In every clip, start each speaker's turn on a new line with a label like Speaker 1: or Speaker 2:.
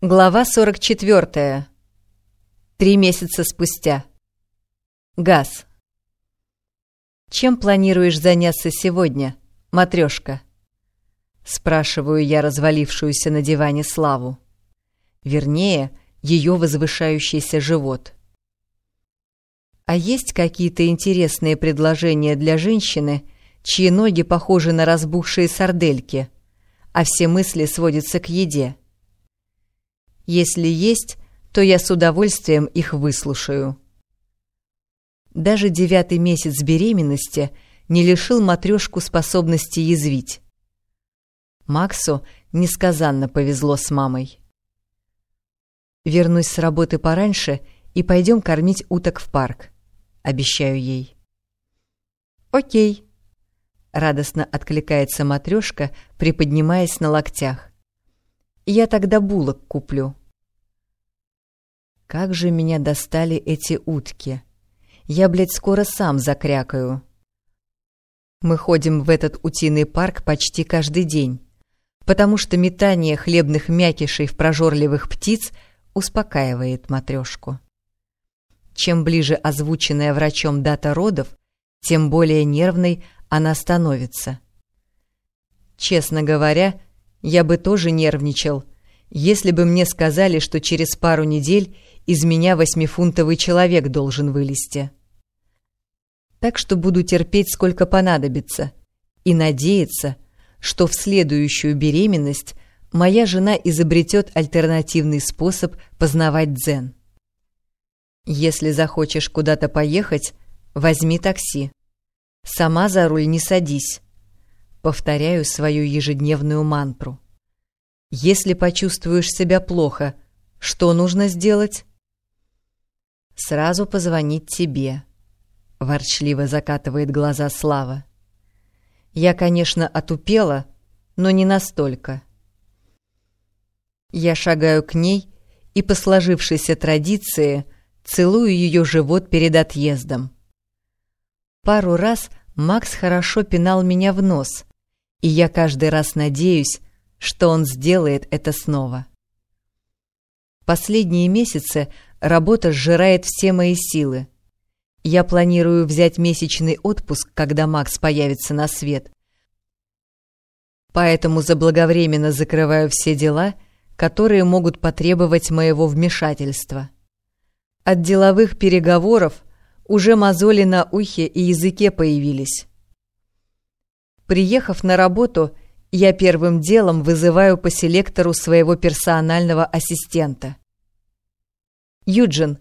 Speaker 1: Глава 44. Три месяца спустя. Газ. «Чем планируешь заняться сегодня, матрешка?» Спрашиваю я развалившуюся на диване Славу. Вернее, ее возвышающийся живот. А есть какие-то интересные предложения для женщины, чьи ноги похожи на разбухшие сардельки, а все мысли сводятся к еде? Если есть, то я с удовольствием их выслушаю. Даже девятый месяц беременности не лишил матрешку способности язвить. Максу несказанно повезло с мамой. «Вернусь с работы пораньше и пойдем кормить уток в парк», — обещаю ей. «Окей», — радостно откликается матрешка, приподнимаясь на локтях. «Я тогда булок куплю». Как же меня достали эти утки. Я, блядь, скоро сам закрякаю. Мы ходим в этот утиный парк почти каждый день, потому что метание хлебных мякишей в прожорливых птиц успокаивает матрешку. Чем ближе озвученная врачом дата родов, тем более нервной она становится. Честно говоря, я бы тоже нервничал, если бы мне сказали, что через пару недель из меня восьмифунтовый человек должен вылезти. Так что буду терпеть, сколько понадобится, и надеяться, что в следующую беременность моя жена изобретет альтернативный способ познавать дзен. Если захочешь куда-то поехать, возьми такси. Сама за руль не садись. Повторяю свою ежедневную мантру. Если почувствуешь себя плохо, что нужно сделать? сразу позвонить тебе», — ворчливо закатывает глаза Слава. «Я, конечно, отупела, но не настолько». Я шагаю к ней и, по сложившейся традиции, целую ее живот перед отъездом. Пару раз Макс хорошо пинал меня в нос, и я каждый раз надеюсь, что он сделает это снова. Последние месяцы Работа сжирает все мои силы. Я планирую взять месячный отпуск, когда Макс появится на свет. Поэтому заблаговременно закрываю все дела, которые могут потребовать моего вмешательства. От деловых переговоров уже мозоли на ухе и языке появились. Приехав на работу, я первым делом вызываю по селектору своего персонального ассистента. «Юджин,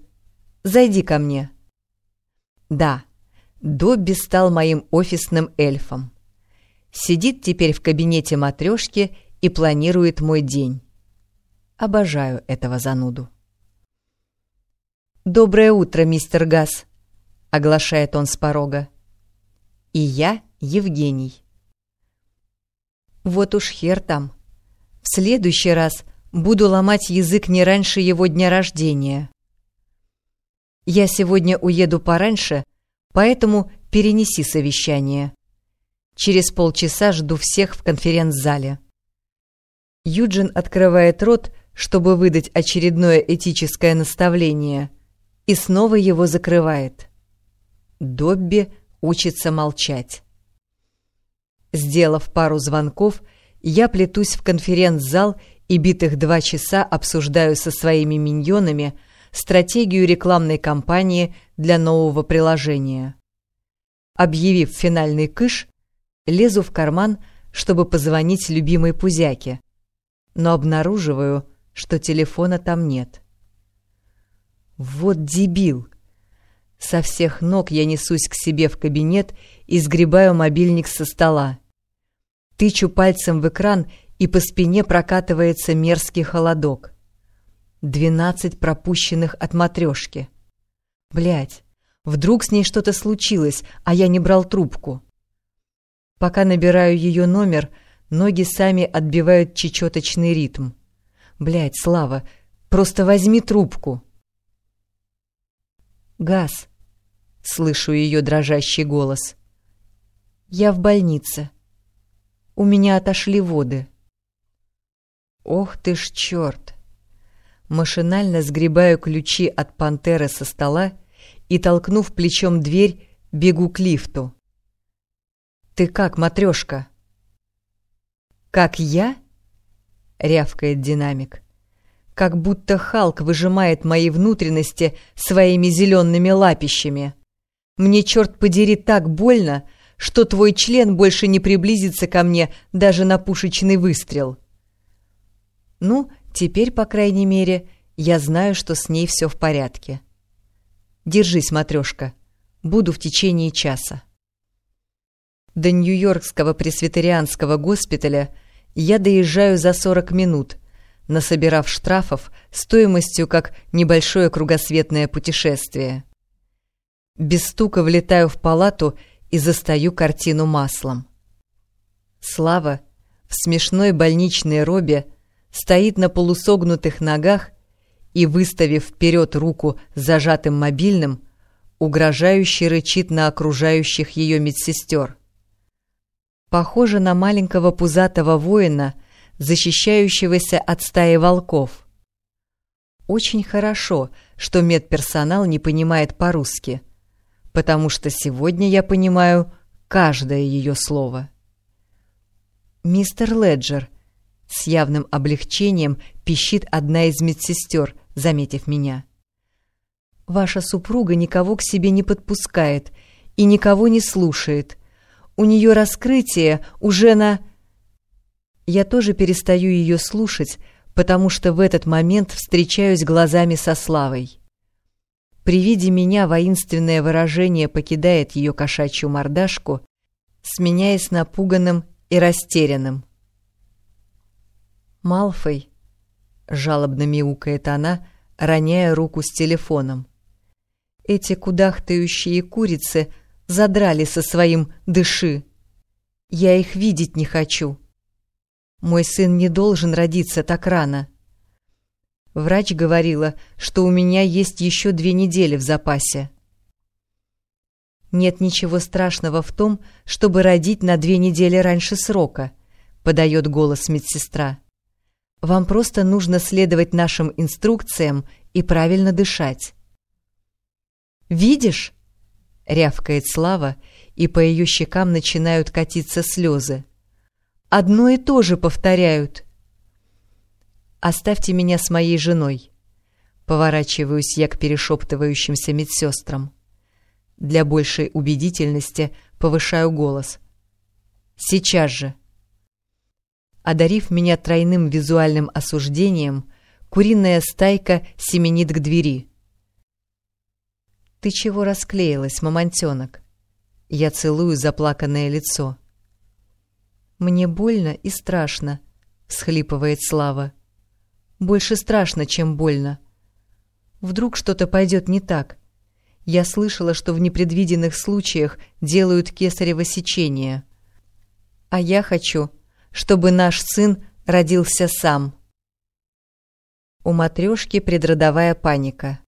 Speaker 1: зайди ко мне». Да, Добби стал моим офисным эльфом. Сидит теперь в кабинете матрешки и планирует мой день. Обожаю этого зануду. «Доброе утро, мистер Газ», — оглашает он с порога. «И я Евгений». Вот уж хер там. В следующий раз буду ломать язык не раньше его дня рождения. Я сегодня уеду пораньше, поэтому перенеси совещание. Через полчаса жду всех в конференц-зале. Юджин открывает рот, чтобы выдать очередное этическое наставление, и снова его закрывает. Добби учится молчать. Сделав пару звонков, я плетусь в конференц-зал и битых два часа обсуждаю со своими миньонами – стратегию рекламной кампании для нового приложения. Объявив финальный кыш, лезу в карман, чтобы позвонить любимой Пузяке, но обнаруживаю, что телефона там нет. Вот дебил! Со всех ног я несусь к себе в кабинет и сгребаю мобильник со стола. Тычу пальцем в экран, и по спине прокатывается мерзкий холодок. Двенадцать пропущенных от матрешки. Блять, вдруг с ней что-то случилось, а я не брал трубку. Пока набираю ее номер, ноги сами отбивают чечеточный ритм. Блять, Слава, просто возьми трубку. Газ. Слышу ее дрожащий голос. Я в больнице. У меня отошли воды. Ох ты ж черт! Машинально сгребаю ключи от пантеры со стола и, толкнув плечом дверь, бегу к лифту. «Ты как, матрешка?» «Как я?» — рявкает динамик. «Как будто Халк выжимает мои внутренности своими зелеными лапищами. Мне, черт подери, так больно, что твой член больше не приблизится ко мне даже на пушечный выстрел». Ну, теперь, по крайней мере, я знаю, что с ней все в порядке. Держись, матрешка. Буду в течение часа. До Нью-Йоркского пресвитерианского госпиталя я доезжаю за 40 минут, насобирав штрафов стоимостью как небольшое кругосветное путешествие. Без стука влетаю в палату и застаю картину маслом. Слава в смешной больничной робе стоит на полусогнутых ногах и, выставив вперед руку с зажатым мобильным, угрожающе рычит на окружающих ее медсестер. Похоже на маленького пузатого воина, защищающегося от стаи волков. Очень хорошо, что медперсонал не понимает по-русски, потому что сегодня я понимаю каждое ее слово. «Мистер Леджер», — с явным облегчением пищит одна из медсестер, заметив меня. «Ваша супруга никого к себе не подпускает и никого не слушает. У нее раскрытие уже на...» Я тоже перестаю ее слушать, потому что в этот момент встречаюсь глазами со Славой. При виде меня воинственное выражение покидает ее кошачью мордашку, сменяясь напуганным и растерянным. «Малфой», — жалобно мяукает она, роняя руку с телефоном. «Эти кудахтающие курицы задрали со своим «дыши». Я их видеть не хочу. Мой сын не должен родиться так рано. Врач говорила, что у меня есть еще две недели в запасе. Нет ничего страшного в том, чтобы родить на две недели раньше срока, подает голос медсестра. Вам просто нужно следовать нашим инструкциям и правильно дышать. «Видишь?» — рявкает Слава, и по ее щекам начинают катиться слезы. «Одно и то же повторяют». «Оставьте меня с моей женой», — поворачиваюсь я к перешептывающимся медсестрам. Для большей убедительности повышаю голос. «Сейчас же!» Одарив меня тройным визуальным осуждением, куриная стайка семенит к двери. «Ты чего расклеилась, мамонтенок?» Я целую заплаканное лицо. «Мне больно и страшно», — всхлипывает Слава. «Больше страшно, чем больно. Вдруг что-то пойдет не так. Я слышала, что в непредвиденных случаях делают кесарево сечение. А я хочу, чтобы наш сын родился сам. У матрешки предродовая паника.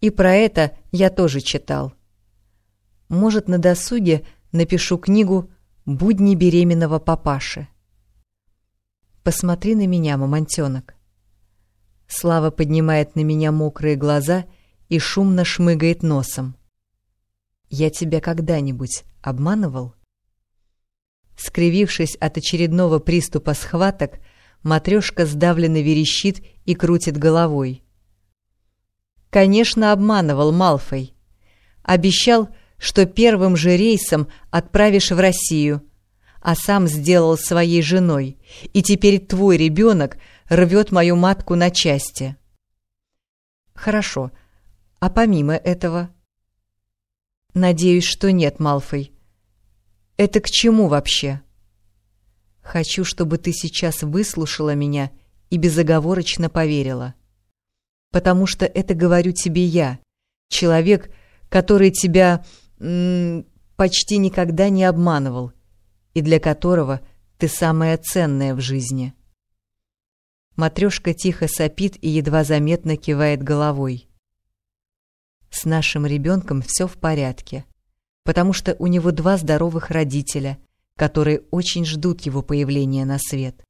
Speaker 1: И про это я тоже читал. Может, на досуге напишу книгу «Будни беременного папаши». Посмотри на меня, мамонтенок. Слава поднимает на меня мокрые глаза и шумно шмыгает носом. Я тебя когда-нибудь обманывал? Скривившись от очередного приступа схваток, матрешка сдавленно верещит и крутит головой. Конечно, обманывал Малфой. Обещал, что первым же рейсом отправишь в Россию, а сам сделал своей женой, и теперь твой ребенок рвет мою матку на части. Хорошо, а помимо этого? Надеюсь, что нет, Малфой. Это к чему вообще? Хочу, чтобы ты сейчас выслушала меня и безоговорочно поверила. Потому что это говорю тебе я, человек, который тебя почти никогда не обманывал и для которого ты самая ценная в жизни. Матрешка тихо сопит и едва заметно кивает головой. С нашим ребенком все в порядке потому что у него два здоровых родителя, которые очень ждут его появления на свет.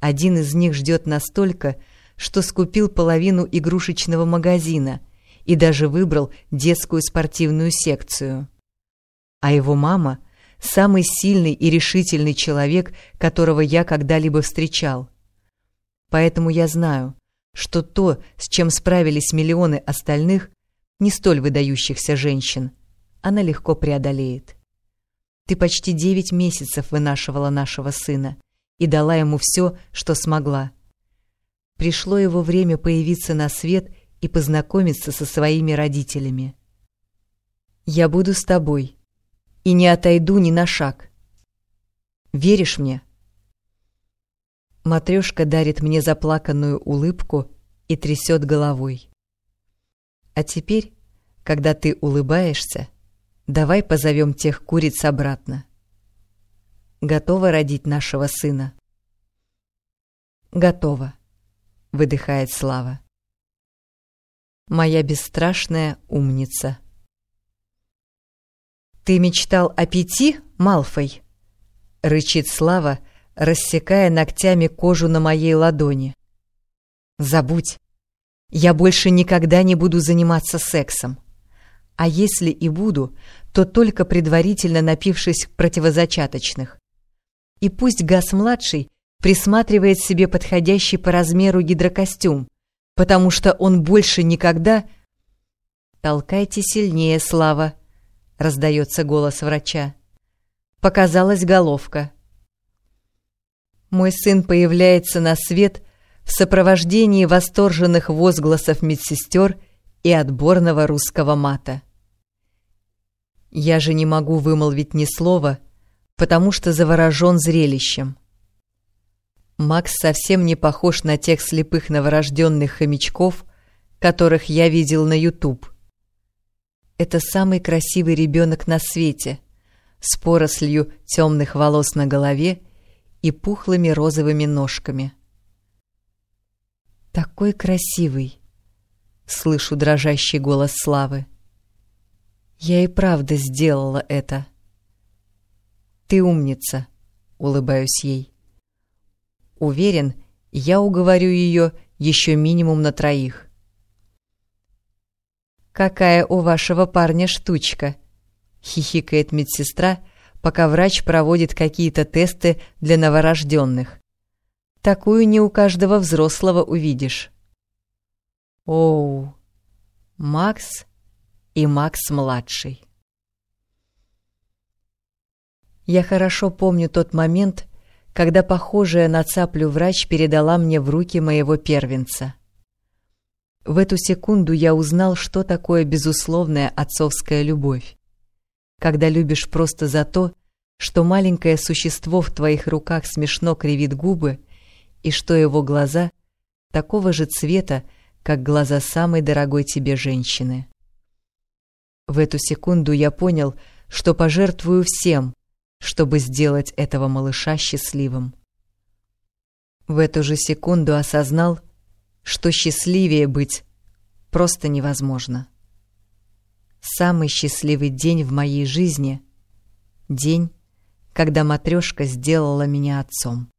Speaker 1: Один из них ждет настолько, что скупил половину игрушечного магазина и даже выбрал детскую спортивную секцию. А его мама — самый сильный и решительный человек, которого я когда-либо встречал. Поэтому я знаю, что то, с чем справились миллионы остальных, не столь выдающихся женщин, она легко преодолеет. Ты почти девять месяцев вынашивала нашего сына и дала ему все, что смогла. Пришло его время появиться на свет и познакомиться со своими родителями. Я буду с тобой и не отойду ни на шаг. Веришь мне? Матрешка дарит мне заплаканную улыбку и трясет головой. А теперь, когда ты улыбаешься, Давай позовем тех куриц обратно. Готова родить нашего сына? Готова, выдыхает Слава. Моя бесстрашная умница. Ты мечтал о пяти, Малфой? Рычит Слава, рассекая ногтями кожу на моей ладони. Забудь. Я больше никогда не буду заниматься сексом. А если и буду, то только предварительно напившись противозачаточных. И пусть Газ-младший присматривает себе подходящий по размеру гидрокостюм, потому что он больше никогда... «Толкайте сильнее, Слава!» — раздается голос врача. Показалась головка. Мой сын появляется на свет в сопровождении восторженных возгласов медсестер и отборного русского мата. Я же не могу вымолвить ни слова, потому что заворожен зрелищем. Макс совсем не похож на тех слепых новорожденных хомячков, которых я видел на YouTube. Это самый красивый ребенок на свете, с порослью темных волос на голове и пухлыми розовыми ножками. «Такой красивый!» — слышу дрожащий голос Славы. Я и правда сделала это. Ты умница, улыбаюсь ей. Уверен, я уговорю ее еще минимум на троих. «Какая у вашего парня штучка!» — хихикает медсестра, пока врач проводит какие-то тесты для новорожденных. «Такую не у каждого взрослого увидишь». «Оу, Макс и Макс-младший. Я хорошо помню тот момент, когда похожая на цаплю врач передала мне в руки моего первенца. В эту секунду я узнал, что такое безусловная отцовская любовь. Когда любишь просто за то, что маленькое существо в твоих руках смешно кривит губы, и что его глаза такого же цвета, как глаза самой дорогой тебе женщины. В эту секунду я понял, что пожертвую всем, чтобы сделать этого малыша счастливым. В эту же секунду осознал, что счастливее быть просто невозможно. Самый счастливый день в моей жизни — день, когда матрешка сделала меня отцом.